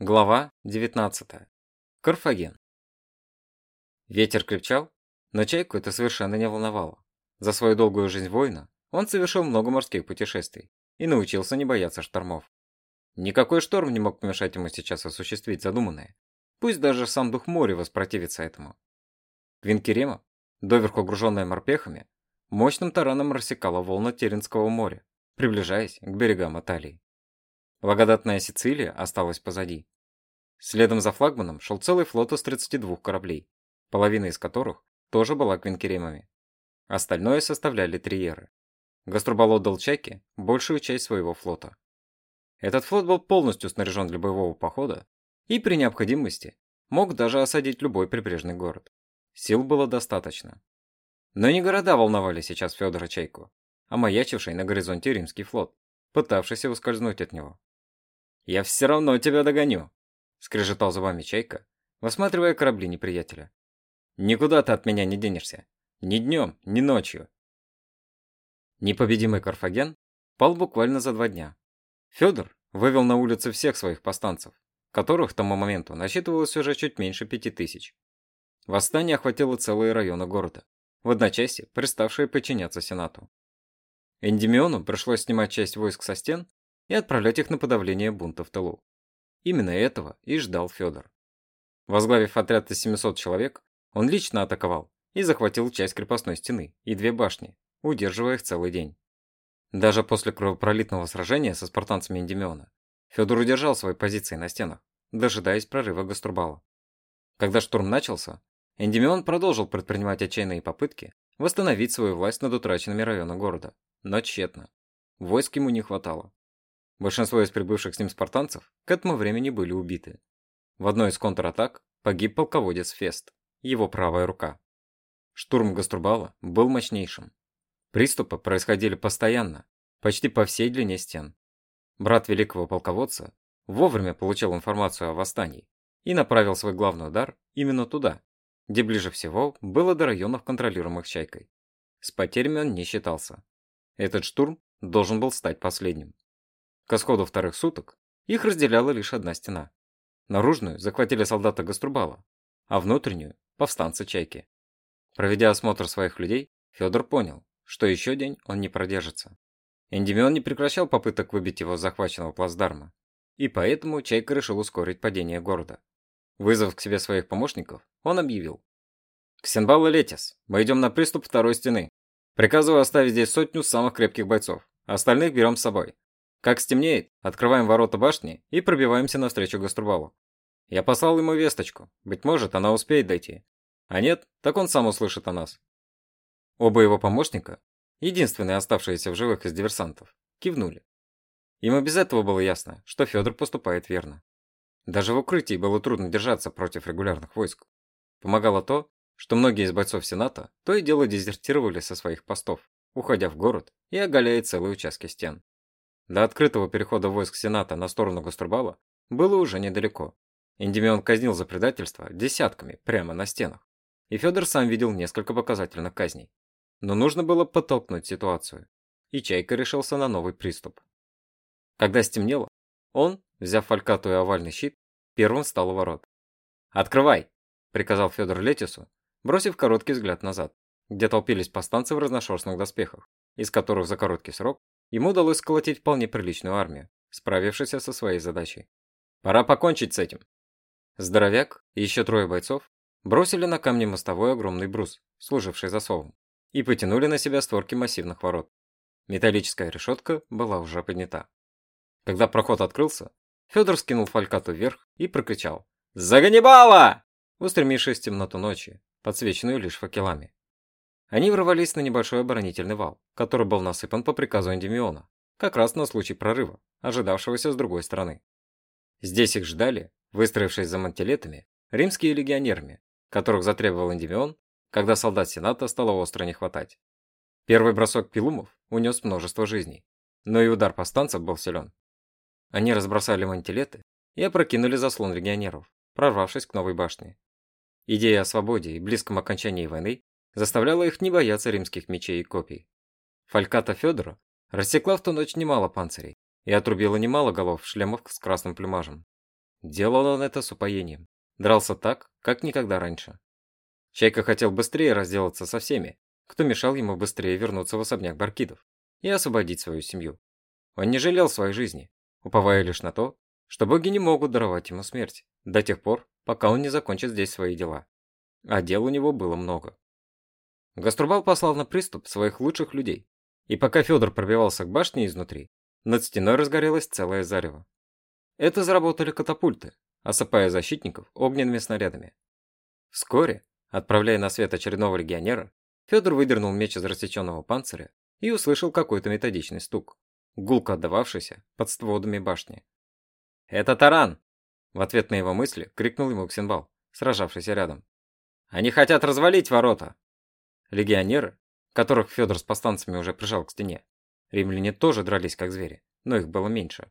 Глава 19. Карфаген. Ветер крепчал, но чайку это совершенно не волновало. За свою долгую жизнь воина он совершил много морских путешествий и научился не бояться штормов. Никакой шторм не мог помешать ему сейчас осуществить задуманное. Пусть даже сам дух моря воспротивится этому. Квинкерема, доверху груженная морпехами, мощным тараном рассекала волны Теренского моря, приближаясь к берегам Италии. Благодатная Сицилия осталась позади. Следом за флагманом шел целый флот из 32 кораблей, половина из которых тоже была квинкеремами. Остальное составляли триеры. Гаструбал отдал Чайке большую часть своего флота. Этот флот был полностью снаряжен для боевого похода и при необходимости мог даже осадить любой прибрежный город. Сил было достаточно. Но не города волновали сейчас Федора Чайку, а маячивший на горизонте римский флот, пытавшийся ускользнуть от него. «Я все равно тебя догоню!» — скрежетал зубами Чайка, высматривая корабли неприятеля. «Никуда ты от меня не денешься. Ни днем, ни ночью». Непобедимый Карфаген пал буквально за два дня. Федор вывел на улицы всех своих повстанцев, которых к тому моменту насчитывалось уже чуть меньше пяти тысяч. Восстание охватило целые районы города, в одночасье приставшие подчиняться Сенату. Эндемиону пришлось снимать часть войск со стен и отправлять их на подавление бунта в тылу. Именно этого и ждал Федор. Возглавив отряд из 700 человек, он лично атаковал и захватил часть крепостной стены и две башни, удерживая их целый день. Даже после кровопролитного сражения со спартанцами Эндемиона, Федор удержал свои позиции на стенах, дожидаясь прорыва Гаструбала. Когда штурм начался, Эндемион продолжил предпринимать отчаянные попытки восстановить свою власть над утраченными районами города, но тщетно. Войск ему не хватало. Большинство из прибывших с ним спартанцев к этому времени были убиты. В одной из контратак погиб полководец Фест, его правая рука. Штурм Гаструбала был мощнейшим. Приступы происходили постоянно, почти по всей длине стен. Брат великого полководца вовремя получил информацию о восстании и направил свой главный удар именно туда, где ближе всего было до районов, контролируемых Чайкой. С потерями он не считался. Этот штурм должен был стать последним. К исходу вторых суток их разделяла лишь одна стена. Наружную захватили солдаты Гаструбала, а внутреннюю – повстанцы Чайки. Проведя осмотр своих людей, Федор понял, что еще день он не продержится. Эндемион не прекращал попыток выбить его захваченного плацдарма, и поэтому Чайка решил ускорить падение города. Вызвав к себе своих помощников, он объявил. «Ксенбал и Летис, мы идем на приступ второй стены. Приказываю оставить здесь сотню самых крепких бойцов, остальных берем с собой. Как стемнеет, открываем ворота башни и пробиваемся навстречу Гаструбалу. Я послал ему весточку, быть может, она успеет дойти. А нет, так он сам услышит о нас. Оба его помощника, единственные оставшиеся в живых из диверсантов, кивнули. Им и без этого было ясно, что Федор поступает верно. Даже в укрытии было трудно держаться против регулярных войск. Помогало то, что многие из бойцов Сената то и дело дезертировали со своих постов, уходя в город и оголяя целые участки стен. До открытого перехода войск Сената на сторону Гаструбала было уже недалеко. Эндемион казнил за предательство десятками прямо на стенах. И Федор сам видел несколько показательных казней. Но нужно было подтолкнуть ситуацию. И Чайка решился на новый приступ. Когда стемнело, он, взяв фалькату и овальный щит, первым встал у ворот. «Открывай!» – приказал Федор Летису, бросив короткий взгляд назад, где толпились повстанцы в разношерстных доспехах, из которых за короткий срок ему удалось сколотить вполне приличную армию, справившись со своей задачей. Пора покончить с этим. Здоровяк и еще трое бойцов бросили на камни мостовой огромный брус, служивший засовом, и потянули на себя створки массивных ворот. Металлическая решетка была уже поднята. Когда проход открылся, Федор скинул фалькату вверх и прокричал «За Ганнибала!», устремившись в темноту ночи, подсвеченную лишь факелами. Они ворвались на небольшой оборонительный вал, который был насыпан по приказу Эндемиона, как раз на случай прорыва, ожидавшегося с другой стороны. Здесь их ждали, выстроившись за мантилетами, римские легионерами, которых затребовал Эндемион, когда солдат Сената стало остро не хватать. Первый бросок пилумов унес множество жизней, но и удар повстанцев был силен. Они разбросали мантилеты и опрокинули заслон легионеров, прорвавшись к новой башне. Идея о свободе и близком окончании войны заставляла их не бояться римских мечей и копий. Фальката Федора рассекла в ту ночь немало панцирей и отрубила немало голов шлемов с красным плюмажем. Делал он это с упоением. Дрался так, как никогда раньше. Чайка хотел быстрее разделаться со всеми, кто мешал ему быстрее вернуться в особняк Баркидов и освободить свою семью. Он не жалел своей жизни, уповая лишь на то, что боги не могут даровать ему смерть до тех пор, пока он не закончит здесь свои дела. А дел у него было много. Гаструбал послал на приступ своих лучших людей, и пока Федор пробивался к башне изнутри, над стеной разгорелось целое зарево. Это заработали катапульты, осыпая защитников огненными снарядами. Вскоре, отправляя на свет очередного легионера, Федор выдернул меч из рассеченного панциря и услышал какой-то методичный стук, гулко отдававшийся под стводами башни. «Это таран!» В ответ на его мысли крикнул ему Ксенбал, сражавшийся рядом. «Они хотят развалить ворота!» Легионеры, которых Федор с повстанцами уже прижал к стене, римляне тоже дрались как звери, но их было меньше.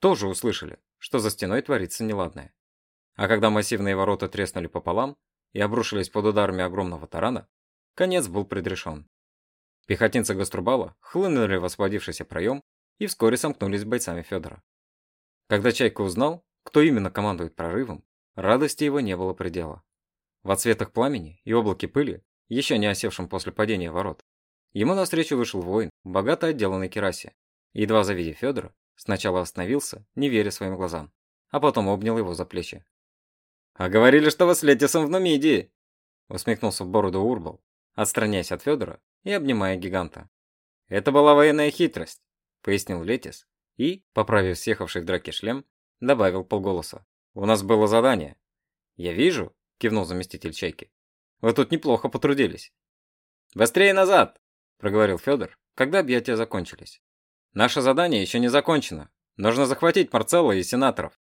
Тоже услышали, что за стеной творится неладное. А когда массивные ворота треснули пополам и обрушились под ударами огромного тарана, Конец был предрешен. Пехотинцы Гаструбала хлынули в освободившийся проем и вскоре сомкнулись с бойцами Федора. Когда Чайка узнал, кто именно командует прорывом, радости его не было предела. В отсветах пламени и облаке пыли, еще не осевшем после падения ворот, ему навстречу вышел воин, богато отделанный керасе. Едва завидев Федора, сначала остановился, не веря своим глазам, а потом обнял его за плечи. «А говорили, что вы с Летисом в Нумидии!» усмехнулся в бороду Урбал, отстраняясь от Федора и обнимая гиганта. «Это была военная хитрость», — пояснил Летис и, поправив съехавший в драке шлем, добавил полголоса. «У нас было задание». «Я вижу», — кивнул заместитель Чайки. «Вы тут неплохо потрудились». «Быстрее назад!» — проговорил Федор, когда объятия закончились. «Наше задание еще не закончено. Нужно захватить Марцелла и сенаторов».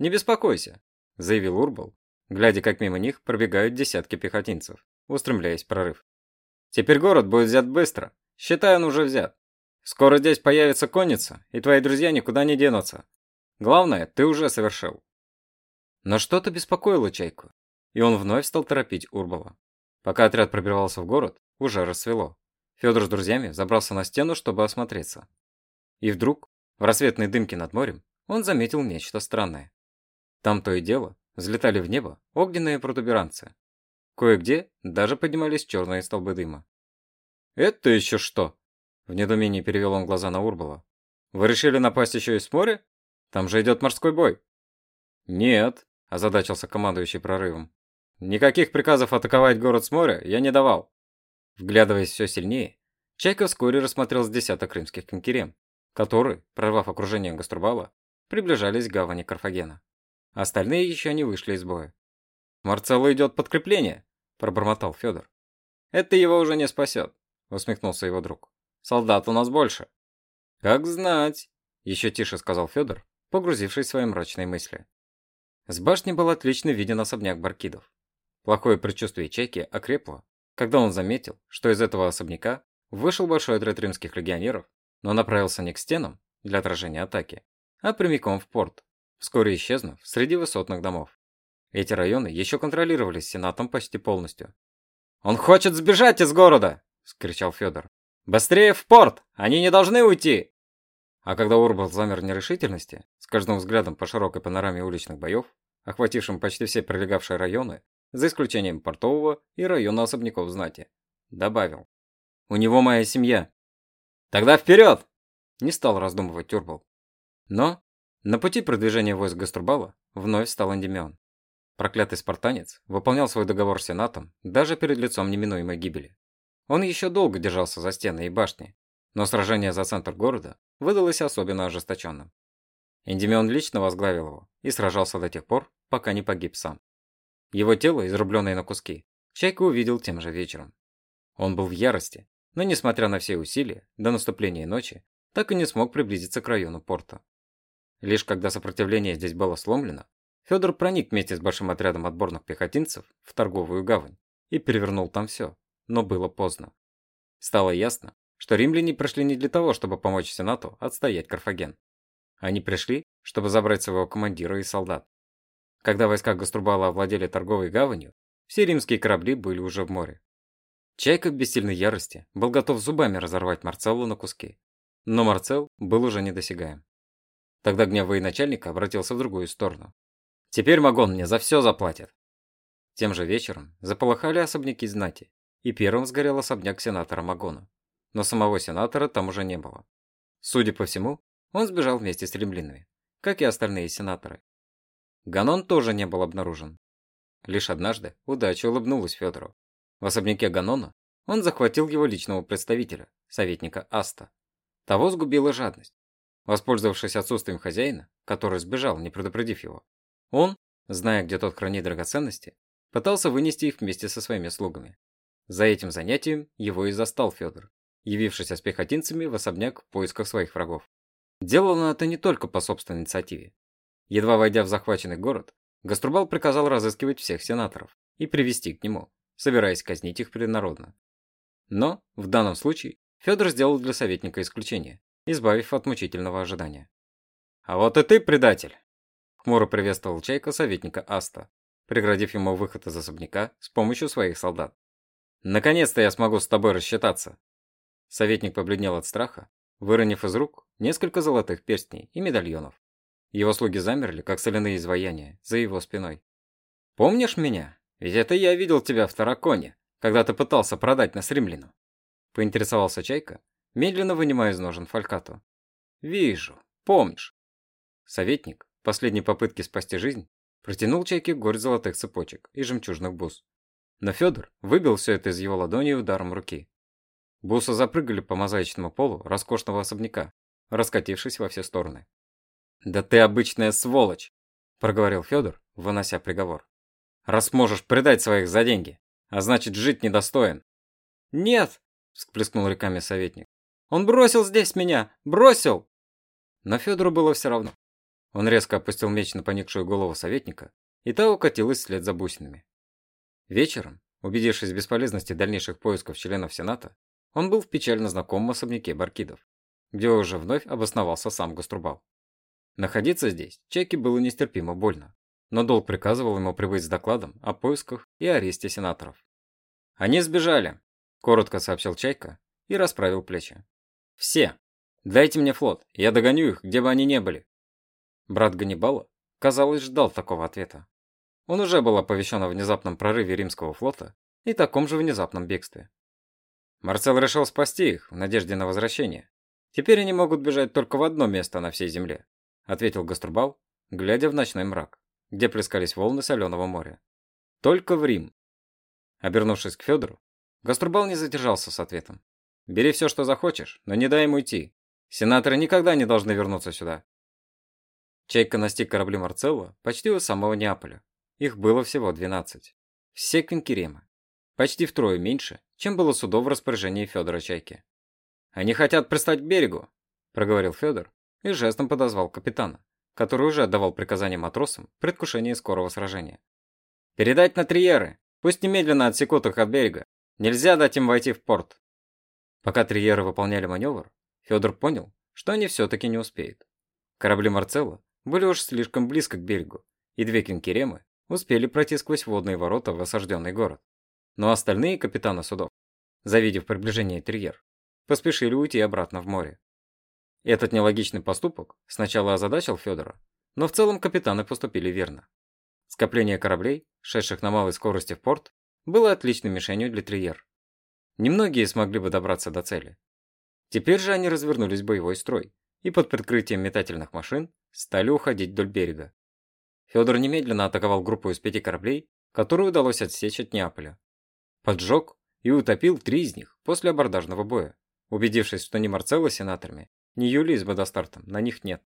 «Не беспокойся», — заявил Урбал, глядя, как мимо них пробегают десятки пехотинцев устремляясь в прорыв. Теперь город будет взят быстро. Считай, он уже взят. Скоро здесь появится конница, и твои друзья никуда не денутся. Главное, ты уже совершил. Но что-то беспокоило Чайку, и он вновь стал торопить Урбала. Пока отряд пробирался в город, уже рассвело. Федор с друзьями забрался на стену, чтобы осмотреться. И вдруг, в рассветной дымке над морем, он заметил нечто странное. Там то и дело взлетали в небо огненные протуберанцы, Кое-где даже поднимались черные столбы дыма. «Это еще что?» В недоумении перевел он глаза на Урбала. «Вы решили напасть еще и с моря? Там же идет морской бой». «Нет», – озадачился командующий прорывом. «Никаких приказов атаковать город с моря я не давал». Вглядываясь все сильнее, Чайка вскоре рассмотрел с десяток крымских конкерем, которые, прорвав окружение Гаструбала, приближались к гавани Карфагена. Остальные еще не вышли из боя. Марцелло идет подкрепление, пробормотал Федор. Это его уже не спасет, усмехнулся его друг. Солдат у нас больше. Как знать, еще тише сказал Федор, погрузившись в свои мрачные мысли. С башни был отлично виден особняк Баркидов. Плохое предчувствие Чайки окрепло, когда он заметил, что из этого особняка вышел большой отряд римских легионеров, но направился не к стенам для отражения атаки, а прямиком в порт, вскоре исчезнув среди высотных домов. Эти районы еще контролировались Сенатом почти полностью. «Он хочет сбежать из города!» – скричал Федор. «Быстрее в порт! Они не должны уйти!» А когда Урбал замер в нерешительности, каждым взглядом по широкой панораме уличных боев, охватившим почти все прилегавшие районы, за исключением портового и района особняков знати, добавил. «У него моя семья». «Тогда вперед!» – не стал раздумывать Урбал. Но на пути продвижения войск Гаструбала вновь стал Андемион. Проклятый спартанец выполнял свой договор с Сенатом даже перед лицом неминуемой гибели. Он еще долго держался за стены и башни, но сражение за центр города выдалось особенно ожесточенным. Эндемион лично возглавил его и сражался до тех пор, пока не погиб сам. Его тело, изрубленное на куски, Чайка увидел тем же вечером. Он был в ярости, но, несмотря на все усилия, до наступления ночи, так и не смог приблизиться к району порта. Лишь когда сопротивление здесь было сломлено, Федор проник вместе с большим отрядом отборных пехотинцев в торговую гавань и перевернул там все, но было поздно. Стало ясно, что римляне пришли не для того, чтобы помочь Сенату отстоять Карфаген. Они пришли, чтобы забрать своего командира и солдат. Когда войска Гаструбала овладели торговой гаванью, все римские корабли были уже в море. Чайка в бессильной ярости был готов зубами разорвать Марцеллу на куски. Но Марцел был уже недосягаем. Тогда гнев военачальника обратился в другую сторону. Теперь Магон мне за все заплатит. Тем же вечером заполыхали особняки знати, и первым сгорел особняк сенатора Магона. Но самого сенатора там уже не было. Судя по всему, он сбежал вместе с римлянами, как и остальные сенаторы. Ганон тоже не был обнаружен. Лишь однажды удача улыбнулась Федору. В особняке Ганона он захватил его личного представителя, советника Аста. Того сгубила жадность. Воспользовавшись отсутствием хозяина, который сбежал, не предупредив его, он, зная, где тот хранит драгоценности, пытался вынести их вместе со своими слугами. За этим занятием его и застал Федор, явившийся с пехотинцами в особняк в поисках своих врагов. Делал он это не только по собственной инициативе. Едва войдя в захваченный город, Гаструбал приказал разыскивать всех сенаторов и привести к нему, собираясь казнить их преднародно. Но, в данном случае, Федор сделал для советника исключение, избавив от мучительного ожидания. «А вот и ты, предатель!» Хмуро приветствовал Чайка советника Аста, преградив ему выход из особняка с помощью своих солдат. «Наконец-то я смогу с тобой рассчитаться!» Советник побледнел от страха, выронив из рук несколько золотых перстней и медальонов. Его слуги замерли, как соляные изваяния, за его спиной. «Помнишь меня? Ведь это я видел тебя в Тараконе, когда ты пытался продать нас римляну!» Поинтересовался Чайка, медленно вынимая из ножен фалькату. «Вижу. Помнишь?» Советник, последней попытки спасти жизнь, Протянул чайке горсть золотых цепочек и жемчужных бус. Но Федор выбил все это из его ладони ударом руки. Бусы запрыгали по мозаичному полу роскошного особняка, раскатившись во все стороны. «Да ты обычная сволочь!» – проговорил Федор, вынося приговор. «Раз можешь предать своих за деньги, а значит жить недостоин». «Нет!» – всплеснул реками советник. «Он бросил здесь меня! Бросил!» Но Федору было все равно. Он резко опустил меч на поникшую голову советника, и та укатилась вслед за бусинами. Вечером, убедившись в бесполезности дальнейших поисков членов Сената, он был в печально знакомом особняке Баркидов, где уже вновь обосновался сам Гаструбал. Находиться здесь Чеки было нестерпимо больно, но долг приказывал ему прибыть с докладом о поисках и аресте сенаторов. «Они сбежали», – коротко сообщил Чайка и расправил плечи. «Все. Дайте мне флот, я догоню их, где бы они ни были». Брат Ганнибала, казалось, ждал такого ответа. Он уже был оповещен о внезапном прорыве римского флота и таком же внезапном бегстве. Марцел решил спасти их в надежде на возвращение. Теперь они могут бежать только в одно место на всей земле, ответил Гаструбал, глядя в ночной мрак, где плескались волны соленого моря. Только в Рим. Обернувшись к Федору, Гаструбал не задержался с ответом. Бери все, что захочешь, но не дай ему уйти. Сенаторы никогда не должны вернуться сюда. Чайка настиг корабли Марцелло почти у самого Неаполя. Их было всего 12. Все квинкеремы. Почти втрое меньше, чем было судов в распоряжении Федора Чайки. «Они хотят пристать к берегу», – проговорил Федор и жестом подозвал капитана, который уже отдавал приказания матросам в предвкушении скорого сражения. «Передать на Триеры! Пусть немедленно отсекут их от берега! Нельзя дать им войти в порт!» Пока Триеры выполняли маневр, Федор понял, что они все-таки не успеют. Корабли Марцелла были уж слишком близко к берегу, и две кинкеремы успели пройти сквозь водные ворота в осажденный город. Но остальные капитаны судов, завидев приближение терьер, поспешили уйти обратно в море. Этот нелогичный поступок сначала озадачил Федора, но в целом капитаны поступили верно. Скопление кораблей, шедших на малой скорости в порт, было отличной мишенью для триер. Немногие смогли бы добраться до цели. Теперь же они развернулись в боевой строй и под прикрытием метательных машин стали уходить вдоль берега. Федор немедленно атаковал группу из пяти кораблей, которую удалось отсечь от Неаполя. Поджег и утопил три из них после абордажного боя, убедившись, что ни Марцелло с сенаторами, ни Юлии с Бодостартом на них нет.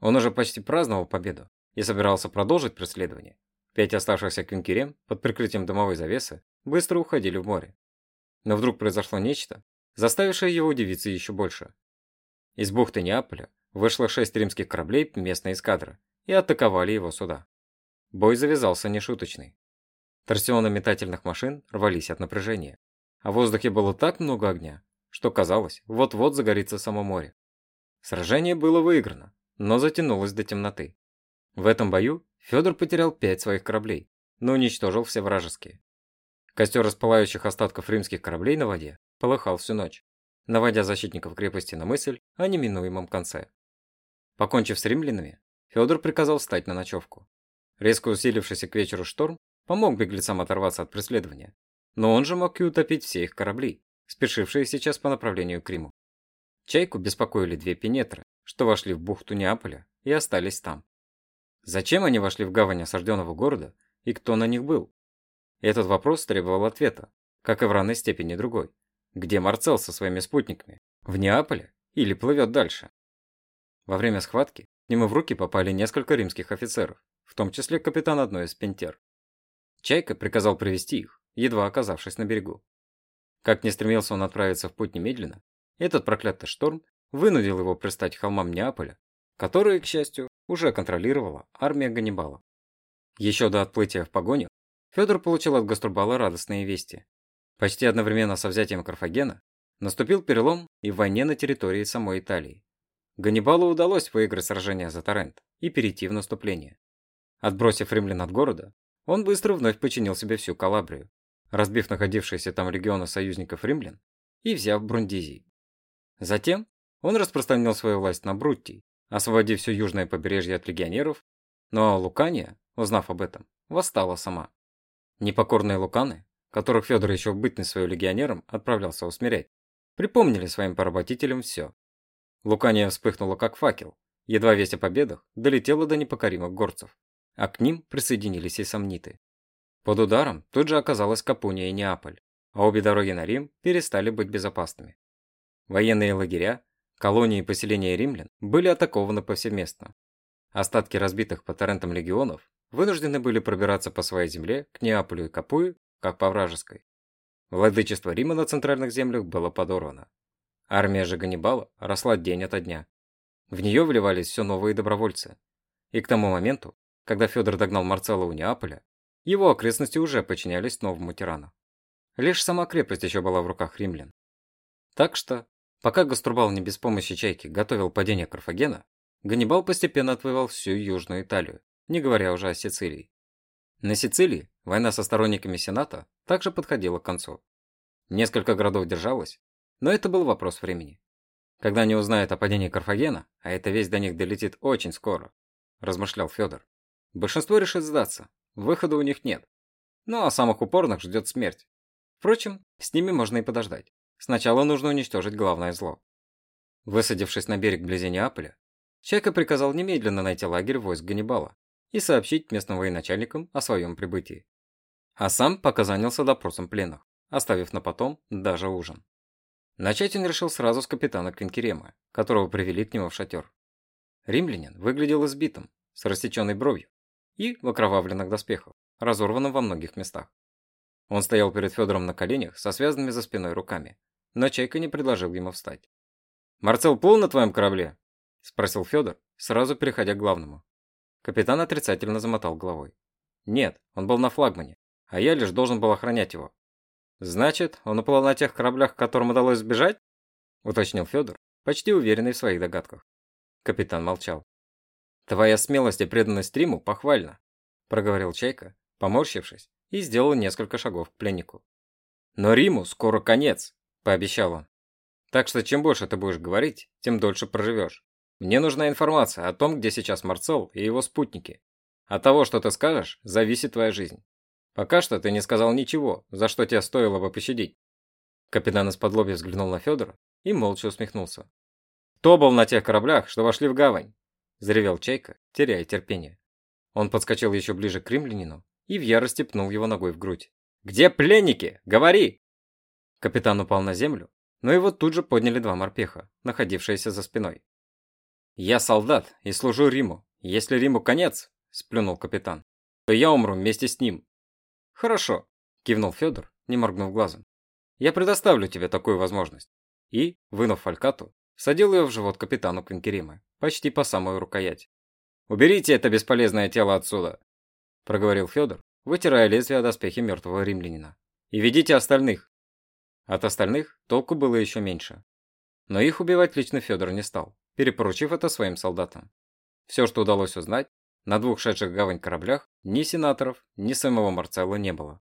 Он уже почти праздновал победу и собирался продолжить преследование. Пять оставшихся квинкерем под прикрытием дымовой завесы быстро уходили в море. Но вдруг произошло нечто, заставившее его удивиться еще больше. Из бухты Неаполя вышло шесть римских кораблей местной эскадры и атаковали его суда. Бой завязался нешуточный. Торсионы метательных машин рвались от напряжения, а в воздухе было так много огня, что казалось, вот-вот загорится само море. Сражение было выиграно, но затянулось до темноты. В этом бою Федор потерял пять своих кораблей, но уничтожил все вражеские. Костер распылающих остатков римских кораблей на воде полыхал всю ночь, наводя защитников крепости на мысль о неминуемом конце. Покончив с римлянами, Федор приказал встать на ночевку. Резко усилившийся к вечеру шторм помог беглецам оторваться от преследования, но он же мог и утопить все их корабли, спешившие сейчас по направлению к Риму. Чайку беспокоили две пенетры, что вошли в бухту Неаполя и остались там. Зачем они вошли в гавань осажденного города и кто на них был? Этот вопрос требовал ответа, как и в равной степени другой. Где Марцел со своими спутниками? В Неаполе или плывет дальше? Во время схватки нему в руки попали несколько римских офицеров, в том числе капитан одной из пентер. Чайка приказал привести их, едва оказавшись на берегу. Как не стремился он отправиться в путь немедленно, этот проклятый шторм вынудил его пристать холмам Неаполя, которые, к счастью, уже контролировала армия Ганнибала. Еще до отплытия в погоню Федор получил от Гаструбала радостные вести. Почти одновременно со взятием Карфагена наступил перелом и в войне на территории самой Италии. Ганнибалу удалось выиграть сражение за Торрент и перейти в наступление. Отбросив римлян от города, он быстро вновь подчинил себе всю Калабрию, разбив находившиеся там регионы союзников римлян и взяв Брундизий. Затем он распространил свою власть на Бруттий, освободив все южное побережье от легионеров, но Лукания, узнав об этом, восстала сама. Непокорные луканы, которых Федор еще в бытность своим легионером отправлялся усмирять, припомнили своим поработителям все. Лукания вспыхнула как факел, едва весть о победах долетела до непокоримых горцев, а к ним присоединились и сомниты. Под ударом тут же оказалась Капуния и Неаполь, а обе дороги на Рим перестали быть безопасными. Военные лагеря, колонии и поселения римлян были атакованы повсеместно. Остатки разбитых по торрентам легионов вынуждены были пробираться по своей земле к Неаполю и Капую, как по вражеской. Владычество Рима на центральных землях было подорвано. Армия же Ганнибала росла день ото дня. В нее вливались все новые добровольцы. И к тому моменту, когда Федор догнал Марцелла у Неаполя, его окрестности уже подчинялись новому тирану. Лишь сама крепость еще была в руках римлян. Так что, пока Гаструбал не без помощи Чайки готовил падение Карфагена, Ганнибал постепенно отвоевал всю Южную Италию, не говоря уже о Сицилии. На Сицилии война со сторонниками Сената также подходила к концу. Несколько городов держалось, но это был вопрос времени. Когда они узнают о падении Карфагена, а эта весть до них долетит очень скоро, размышлял Федор, большинство решит сдаться, выхода у них нет. Ну а самых упорных ждет смерть. Впрочем, с ними можно и подождать. Сначала нужно уничтожить главное зло. Высадившись на берег вблизи Неаполя, Чайка приказал немедленно найти лагерь войск Ганнибала и сообщить местным военачальникам о своем прибытии. А сам пока занялся допросом пленных, оставив на потом даже ужин. Начать он решил сразу с капитана Квинкерема, которого привели к нему в шатер. Римлянин выглядел избитым, с рассеченной бровью и в окровавленных доспехах, разорванным во многих местах. Он стоял перед Федором на коленях со связанными за спиной руками, но Чайка не предложил ему встать. «Марцел плыл на твоем корабле?» – спросил Федор, сразу переходя к главному. Капитан отрицательно замотал головой. «Нет, он был на флагмане, а я лишь должен был охранять его». «Значит, он уплыл на тех кораблях, которым удалось сбежать?» – уточнил Федор, почти уверенный в своих догадках. Капитан молчал. «Твоя смелость и преданность Риму похвальна», – проговорил Чайка, поморщившись, и сделал несколько шагов к пленнику. «Но Риму скоро конец», – пообещал он. «Так что чем больше ты будешь говорить, тем дольше проживешь. Мне нужна информация о том, где сейчас Марцел и его спутники. От того, что ты скажешь, зависит твоя жизнь. Пока что ты не сказал ничего, за что тебя стоило бы пощадить». Капитан из-под взглянул на Федора и молча усмехнулся. «Кто был на тех кораблях, что вошли в гавань?» – заревел Чайка, теряя терпение. Он подскочил еще ближе к римлянину и в ярости пнул его ногой в грудь. «Где пленники? Говори!» Капитан упал на землю, но его тут же подняли два морпеха, находившиеся за спиной. «Я солдат и служу Риму. Если Риму конец, — сплюнул капитан, — то я умру вместе с ним». «Хорошо», — кивнул Федор, не моргнув глазом. «Я предоставлю тебе такую возможность». И, вынув фалькату, садил ее в живот капитану Квинкерима, почти по самую рукоять. «Уберите это бесполезное тело отсюда!» проговорил Федор, вытирая лезвие о доспехи мертвого римлянина. «И ведите остальных!» От остальных толку было еще меньше. Но их убивать лично Федор не стал, перепоручив это своим солдатам. Все, что удалось узнать, на двух шедших гавань кораблях ни сенаторов, ни самого Марцелла не было.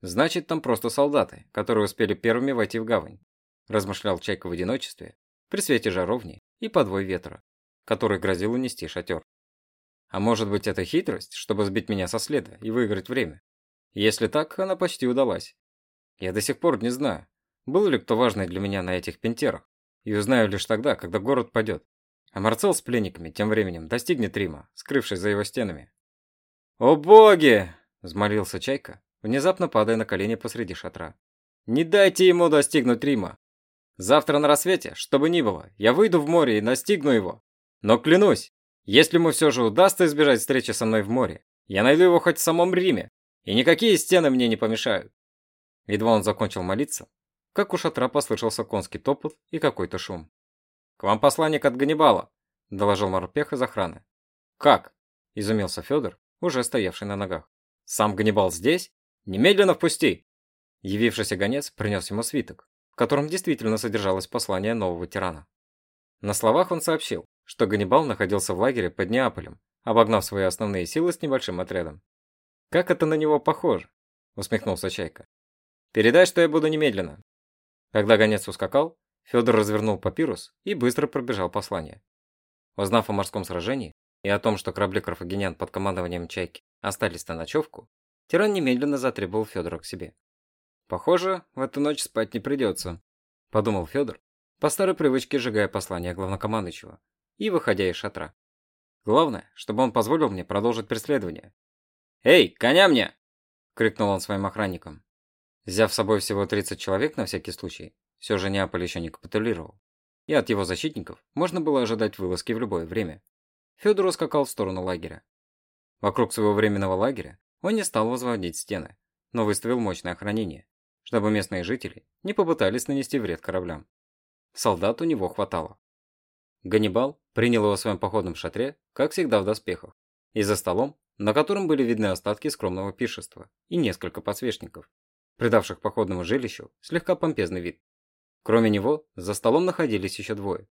Значит, там просто солдаты, которые успели первыми войти в гавань, размышлял Чайка в одиночестве, при свете жаровни и подвой ветра, который грозил унести шатер. А может быть это хитрость, чтобы сбить меня со следа и выиграть время? Если так, она почти удалась. Я до сих пор не знаю, был ли кто важный для меня на этих пентерах, и узнаю лишь тогда, когда город падет. А Марцел с пленниками тем временем достигнет Рима, скрывшись за его стенами. «О боги!» – взмолился Чайка, внезапно падая на колени посреди шатра. «Не дайте ему достигнуть Рима! Завтра на рассвете, что бы ни было, я выйду в море и настигну его. Но клянусь, если ему все же удастся избежать встречи со мной в море, я найду его хоть в самом Риме, и никакие стены мне не помешают. Едва он закончил молиться, как у шатра послышался конский топот и какой-то шум. «К вам посланник от Ганнибала», – доложил морпех из охраны. «Как?» – изумился Федор, уже стоявший на ногах. «Сам Ганнибал здесь? Немедленно впусти!» Явившийся гонец принес ему свиток, в котором действительно содержалось послание нового тирана. На словах он сообщил, что Ганнибал находился в лагере под Неаполем, обогнав свои основные силы с небольшим отрядом. «Как это на него похоже?» – усмехнулся Чайка. «Передай, что я буду немедленно». Когда гонец ускакал, Федор развернул папирус и быстро пробежал послание. Узнав о морском сражении и о том, что корабли карфагенян под командованием Чайки остались на ночевку, тиран немедленно затребовал Федора к себе. Похоже, в эту ночь спать не придется, подумал Федор, по старой привычке сжигая послание главнокомандующего и выходя из шатра. Главное, чтобы он позволил мне продолжить преследование. «Эй, коня мне!» – крикнул он своим охранникам. Взяв с собой всего 30 человек на всякий случай, все же Неаполь еще не капитулировал, и от его защитников можно было ожидать вылазки в любое время. Федор ускакал в сторону лагеря. Вокруг своего временного лагеря он не стал возводить стены, но выставил мощное охранение, чтобы местные жители не попытались нанести вред кораблям. Солдат у него хватало. Ганнибал принял его в своем походном шатре, как всегда в доспехах, и за столом, на котором были видны остатки скромного пиршества и несколько подсвечников, придавших походному жилищу слегка помпезный вид. Кроме него, за столом находились еще двое.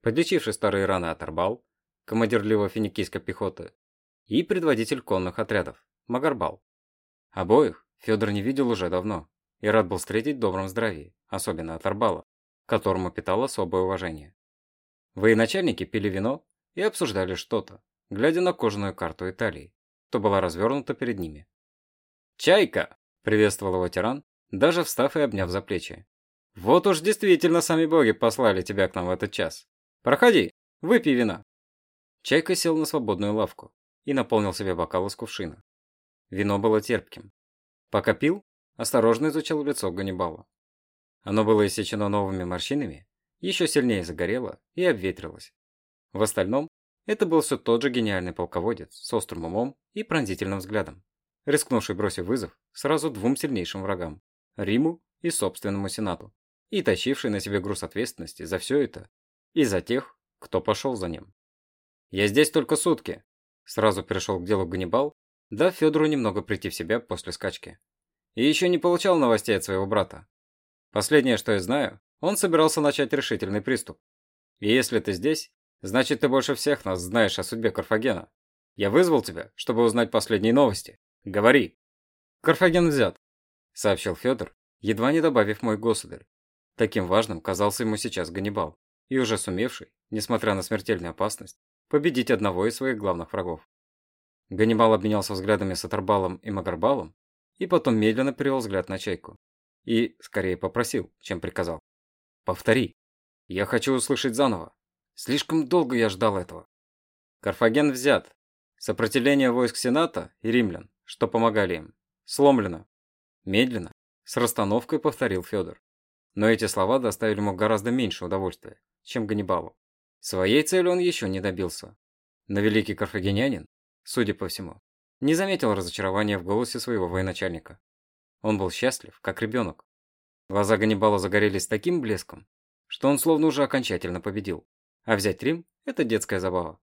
Подлечивший старые раны Аторбал, командир Ливо-финикийской пехоты, и предводитель конных отрядов, Магарбал. Обоих Федор не видел уже давно, и рад был встретить в добром здравии, особенно от Арбала, которому питал особое уважение. Военачальники пили вино и обсуждали что-то, глядя на кожаную карту Италии, что была развернута перед ними. «Чайка!» – приветствовал его тиран, даже встав и обняв за плечи. «Вот уж действительно сами боги послали тебя к нам в этот час. Проходи, выпей вина». Чайка сел на свободную лавку и наполнил себе бокал из кувшина. Вино было терпким. Пока пил, осторожно изучал лицо Ганнибала. Оно было иссечено новыми морщинами, еще сильнее загорело и обветрилось. В остальном, это был все тот же гениальный полководец с острым умом и пронзительным взглядом, рискнувший бросив вызов сразу двум сильнейшим врагам – Риму и собственному Сенату, и тащивший на себе груз ответственности за все это и за тех, кто пошел за ним. «Я здесь только сутки», – сразу перешел к делу Ганнибал, дав Федору немного прийти в себя после скачки. И еще не получал новостей от своего брата. Последнее, что я знаю, он собирался начать решительный приступ. И если ты здесь, значит ты больше всех нас знаешь о судьбе Карфагена. Я вызвал тебя, чтобы узнать последние новости. Говори. Карфаген взят, сообщил Федор, едва не добавив мой государь. Таким важным казался ему сейчас Ганнибал, и уже сумевший, несмотря на смертельную опасность, победить одного из своих главных врагов. Ганнибал обменялся взглядами с Аторбалом и Магарбалом, и потом медленно перевел взгляд на чайку. И скорее попросил, чем приказал. «Повтори. Я хочу услышать заново. Слишком долго я ждал этого». Карфаген взят. Сопротивление войск Сената и римлян, что помогали им, сломлено. Медленно, с расстановкой повторил Федор. Но эти слова доставили ему гораздо меньше удовольствия, чем Ганнибалу. Своей цели он еще не добился. Но великий карфагенянин, судя по всему, не заметил разочарования в голосе своего военачальника. Он был счастлив, как ребенок. Глаза Ганнибала загорелись таким блеском, что он словно уже окончательно победил. А взять Рим – это детская забава.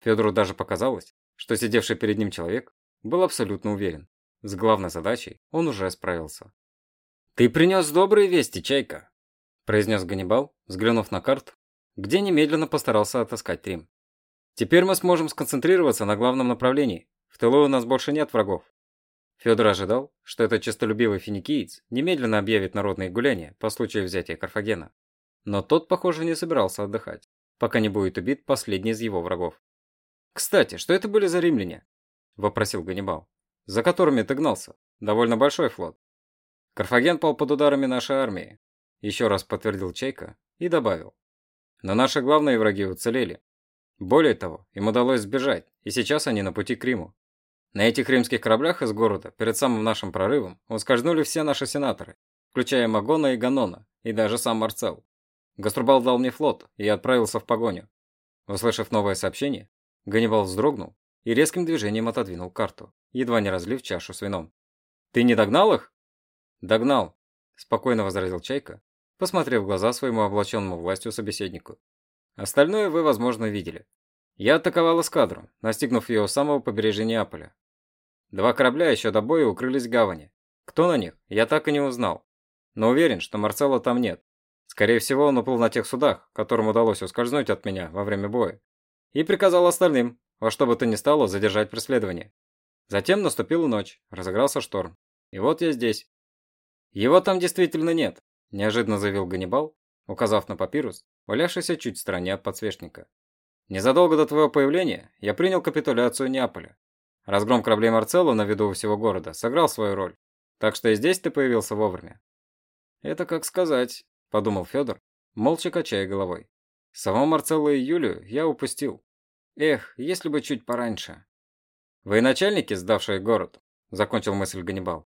Федору даже показалось, что сидевший перед ним человек был абсолютно уверен. С главной задачей он уже справился. «Ты принес добрые вести, Чайка!» – произнес Ганнибал, взглянув на карту, где немедленно постарался отыскать Рим. «Теперь мы сможем сконцентрироваться на главном направлении в тылу у нас больше нет врагов. Федор ожидал, что этот честолюбивый финикиец немедленно объявит народные гуляния по случаю взятия Карфагена. Но тот, похоже, не собирался отдыхать, пока не будет убит последний из его врагов. Кстати, что это были за римляне? Вопросил Ганнибал. За которыми ты гнался? Довольно большой флот. Карфаген пал под ударами нашей армии. Еще раз подтвердил Чайка и добавил. Но наши главные враги уцелели. Более того, им удалось сбежать, и сейчас они на пути к Риму. На этих римских кораблях из города, перед самым нашим прорывом, ускользнули все наши сенаторы, включая Магона и Ганона, и даже сам Марцел. Гаструбал дал мне флот, и я отправился в погоню. Услышав новое сообщение, Ганнибал вздрогнул и резким движением отодвинул карту, едва не разлив чашу с вином. «Ты не догнал их?» «Догнал», – спокойно возразил Чайка, посмотрев в глаза своему облаченному властью собеседнику. «Остальное вы, возможно, видели. Я атаковал эскадру, настигнув ее у самого побережья Неаполя. Два корабля еще до боя укрылись в гавани. Кто на них, я так и не узнал. Но уверен, что Марцелла там нет. Скорее всего, он уплыл на тех судах, которым удалось ускользнуть от меня во время боя. И приказал остальным, во что бы то ни стало, задержать преследование. Затем наступила ночь, разыгрался шторм. И вот я здесь. Его там действительно нет, неожиданно заявил Ганнибал, указав на папирус, валявшийся чуть в стороне от подсвечника. Незадолго до твоего появления я принял капитуляцию Неаполя. Разгром кораблей Марцелло на виду у всего города сыграл свою роль, так что и здесь ты появился вовремя. Это как сказать, подумал Федор, молча качая головой. Самого Марцелло и Юлию я упустил. Эх, если бы чуть пораньше. Вы начальники, сдавшие город, закончил мысль Ганнибал.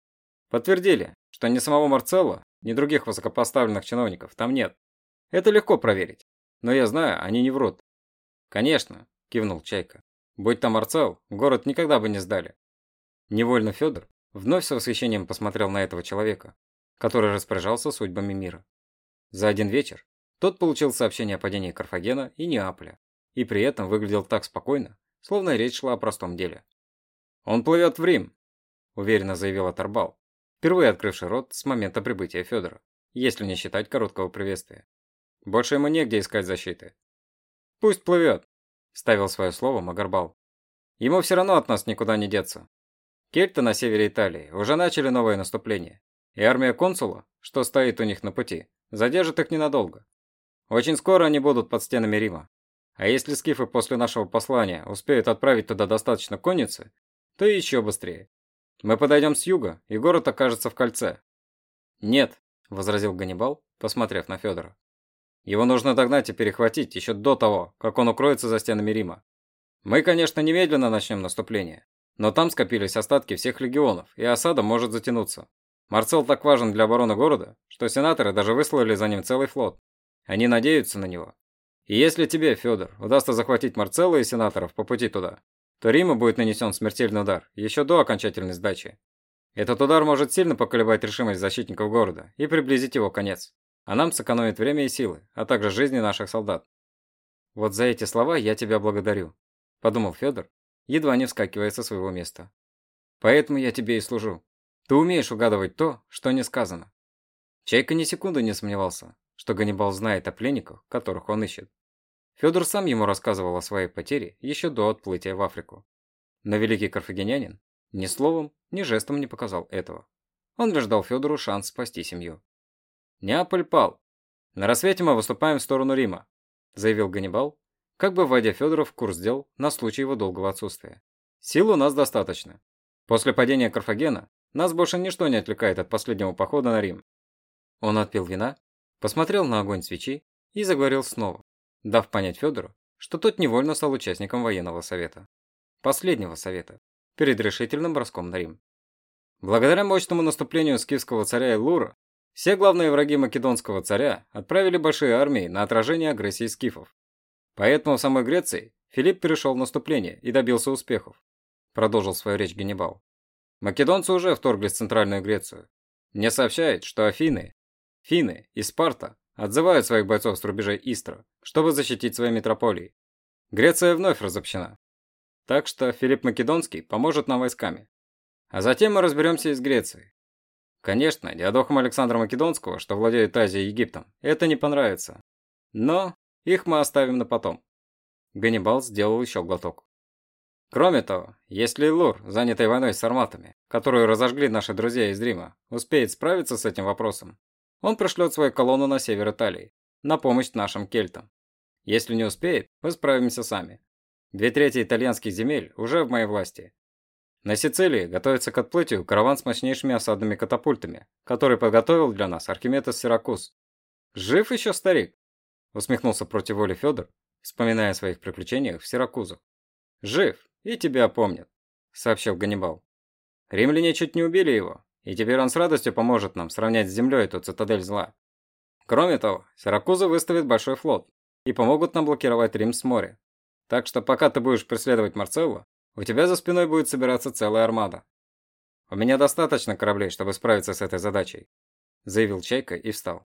Подтвердили, что ни самого Марцелла, ни других высокопоставленных чиновников там нет. Это легко проверить. Но я знаю, они не врут. Конечно, кивнул Чайка. Будь там Марцел, город никогда бы не сдали. Невольно Федор вновь с восхищением посмотрел на этого человека, который распоряжался судьбами мира. За один вечер тот получил сообщение о падении Карфагена и Неаполя, и при этом выглядел так спокойно, словно речь шла о простом деле. «Он плывет в Рим», – уверенно заявил Аторбал, впервые открывший рот с момента прибытия Федора, если не считать короткого приветствия. «Больше ему негде искать защиты». «Пусть плывет», – ставил свое слово Магарбал. «Ему все равно от нас никуда не деться. Кельты на севере Италии уже начали новое наступление, и армия консула, что стоит у них на пути, задержит их ненадолго. Очень скоро они будут под стенами Рима. А если скифы после нашего послания успеют отправить туда достаточно конницы, то еще быстрее. Мы подойдем с юга, и город окажется в кольце. Нет, возразил Ганнибал, посмотрев на Федора. Его нужно догнать и перехватить еще до того, как он укроется за стенами Рима. Мы, конечно, немедленно начнем наступление, но там скопились остатки всех легионов, и осада может затянуться. Марцел так важен для обороны города, что сенаторы даже выслали за ним целый флот. Они надеются на него. Если тебе, Федор, удастся захватить Марцелла и сенаторов по пути туда, то Риму будет нанесен смертельный удар еще до окончательной сдачи. Этот удар может сильно поколебать решимость защитников города и приблизить его конец. А нам сэкономит время и силы, а также жизни наших солдат. Вот за эти слова я тебя благодарю, подумал Федор, едва не вскакивая со своего места. Поэтому я тебе и служу. Ты умеешь угадывать то, что не сказано. Чайка ни секунды не сомневался, что Ганнибал знает о пленниках, которых он ищет. Федор сам ему рассказывал о своей потере еще до отплытия в Африку. Но великий карфагенянин ни словом, ни жестом не показал этого. Он лишь дал Федору шанс спасти семью. «Неаполь пал. На рассвете мы выступаем в сторону Рима», заявил Ганнибал, как бы вводя Федора в курс дел на случай его долгого отсутствия. «Сил у нас достаточно. После падения Карфагена нас больше ничто не отвлекает от последнего похода на Рим». Он отпил вина посмотрел на огонь свечи и заговорил снова, дав понять Федору, что тот невольно стал участником военного совета. Последнего совета, перед решительным броском на Рим. Благодаря мощному наступлению скифского царя Элура, все главные враги македонского царя отправили большие армии на отражение агрессии скифов. Поэтому в самой Греции Филипп перешел в наступление и добился успехов. Продолжил свою речь Ганнибал. Македонцы уже вторглись в Центральную Грецию. Мне сообщают, что Афины Финны и Спарта отзывают своих бойцов с рубежей Истра, чтобы защитить свои метрополии. Греция вновь разобщена. Так что Филипп Македонский поможет нам войсками. А затем мы разберемся и с Грецией. Конечно, диадохам Александра Македонского, что владеет Азией и Египтом, это не понравится. Но их мы оставим на потом. Ганнибал сделал еще глоток. Кроме того, если Лур, занятый войной с сарматами, которую разожгли наши друзья из Рима, успеет справиться с этим вопросом, он пришлет свою колонну на север Италии, на помощь нашим кельтам. Если не успеет, мы справимся сами. Две трети итальянских земель уже в моей власти. На Сицилии готовится к отплытию караван с мощнейшими осадными катапультами, который подготовил для нас Архимед из Сиракуз. Жив еще старик? Усмехнулся против воли Федор, вспоминая о своих приключениях в Сиракузах. Жив, и тебя помнят, сообщил Ганнибал. Римляне чуть не убили его, и теперь он с радостью поможет нам сравнять с землей эту цитадель зла. Кроме того, Сиракузы выставят большой флот и помогут нам блокировать Рим с моря. Так что пока ты будешь преследовать Марцелло, у тебя за спиной будет собираться целая армада. У меня достаточно кораблей, чтобы справиться с этой задачей, заявил Чайка и встал.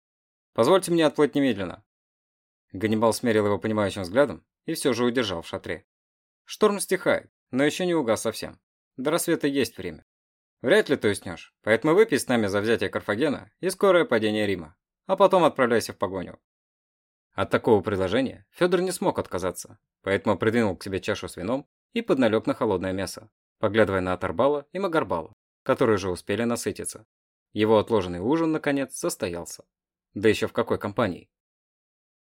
Позвольте мне отплыть немедленно. Ганнибал смерил его понимающим взглядом и все же удержал в шатре. Шторм стихает, но еще не угас совсем. До рассвета есть время. Вряд ли ты уснешь, поэтому выпей с нами за взятие Карфагена и скорое падение Рима, а потом отправляйся в погоню. От такого предложения Федор не смог отказаться, поэтому придвинул к себе чашу с вином и подналег на холодное мясо, поглядывая на Атарбала и Магарбала, которые уже успели насытиться. Его отложенный ужин, наконец, состоялся. Да еще в какой компании.